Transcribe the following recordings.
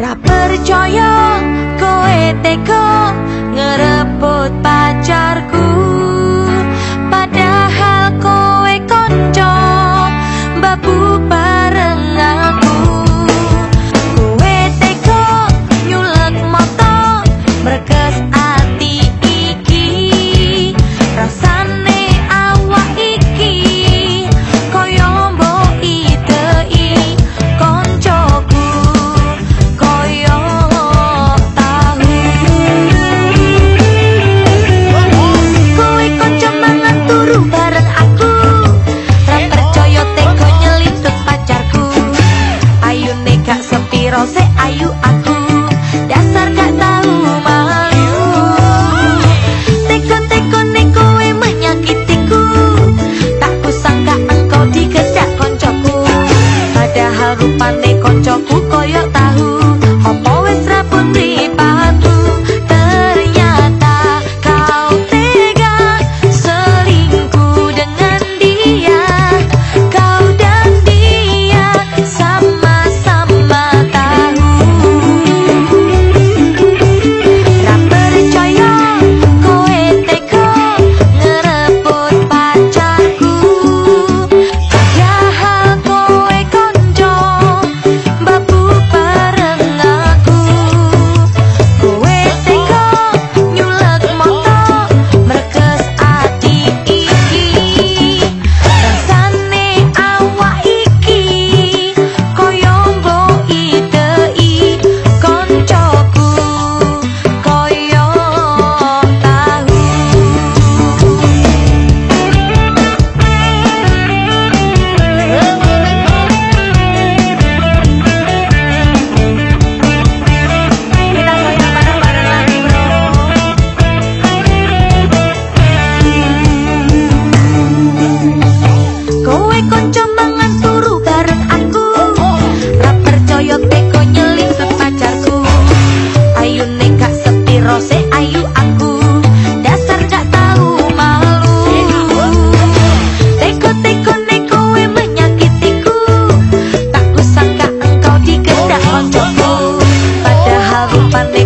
Ra percaya kowe teko ngerebut pacarku. padahal rupane koncoku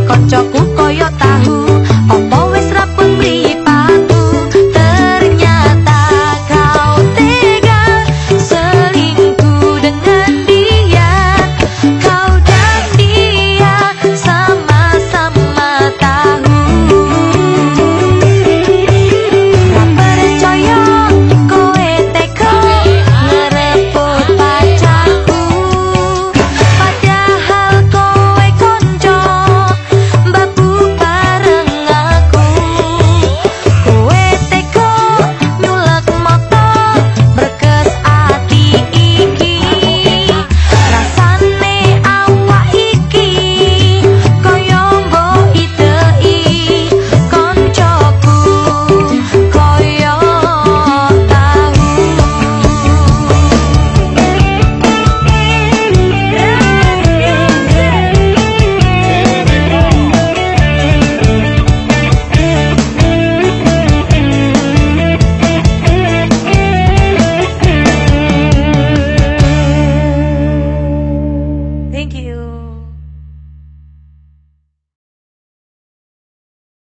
con